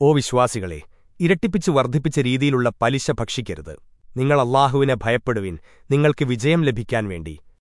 ഓ വിശ്വാസികളെ ഇരട്ടിപ്പിച്ച് വർദ്ധിപ്പിച്ച രീതിയിലുള്ള പലിശ ഭക്ഷിക്കരുത്. നിങ്ങൾ അള്ളാഹുവിനെ ഭയപ്പെടുവിൻ നിങ്ങൾക്ക് വിജയം ലഭിക്കാൻ വേണ്ടി.